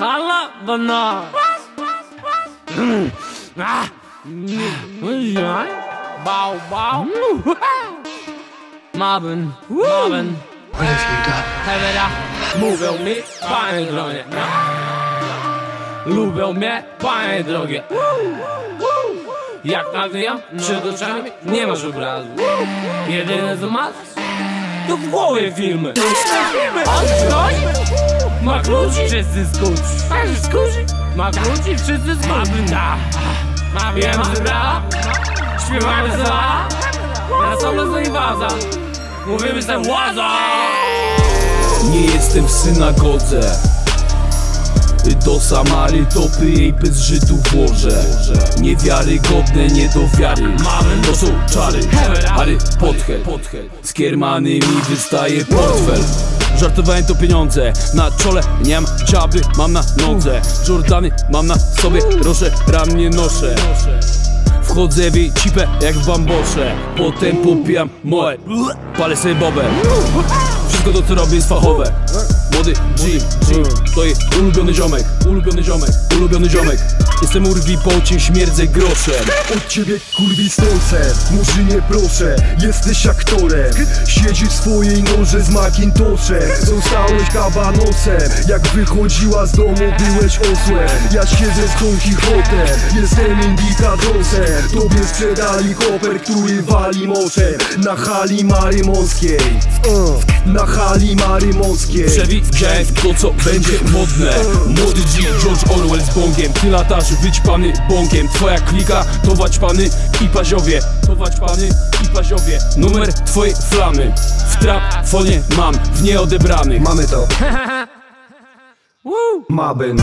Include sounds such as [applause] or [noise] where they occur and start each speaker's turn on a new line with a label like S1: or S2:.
S1: Alla bana. Bow bow. Marvin, Marvin.
S2: What have you done?
S1: Hevera, mówią mi, panie drogie. Lubią mnie, panie drogie. Jak nawijam przed oczami, nie masz obrazu. Jedyne co masz, to w głowie filmy. On szkodzi, ma kluczy, wszyscy skuci. Wszyscy skuci, ma kluczy, wszyscy skuci. Ma wiem, że bra, śpiewamy za, na solo z inwaza. Mówimy se łaza.
S3: Nie jestem w synagodze. Do Samary topy jej bez Żydów włożę. Niewiarygodne, nie do wiary To są czary, Harry Potter. Z kiermany mi wystaje portfel Żartowałem to pieniądze Na czole. Nie mam dżaby, mam na nodze. Jordany mam na sobie, roszę, ram nie noszę. Wchodzę w jej cipę jak w bambosze. Potem popijam moe. Palę sobie bobę. Wszystko to co robię jest fachowe Młody G, G To jest ulubiony ziomek Ulubiony ziomek, ulubiony ziomek. Jestem urwi po cię, śmierdzę groszem.
S4: Od ciebie kurwi stolce, murzynie proszę. Jesteś aktorem, siedzisz w swojej noże z Macintoshem Zostałeś kabanosem, jak wychodziła z domu byłeś osłem. Ja siedzę z Don Quixotem, jestem indikadosem Tobie sprzedali koper, który wali moczem. Na hali Marymonskiej Na hali Marymonskiej
S3: Przewidziałem to co będzie modne. Młody G, George Orwell z bongiem. Ty latasz wyćpany bąkiem Twoja klika to waćpany i paziowie. To waćpany i paziowie. Numer twojej flamy. W trafonie mam w nieodebranych.
S4: Mamy to. [laughs] Mabyn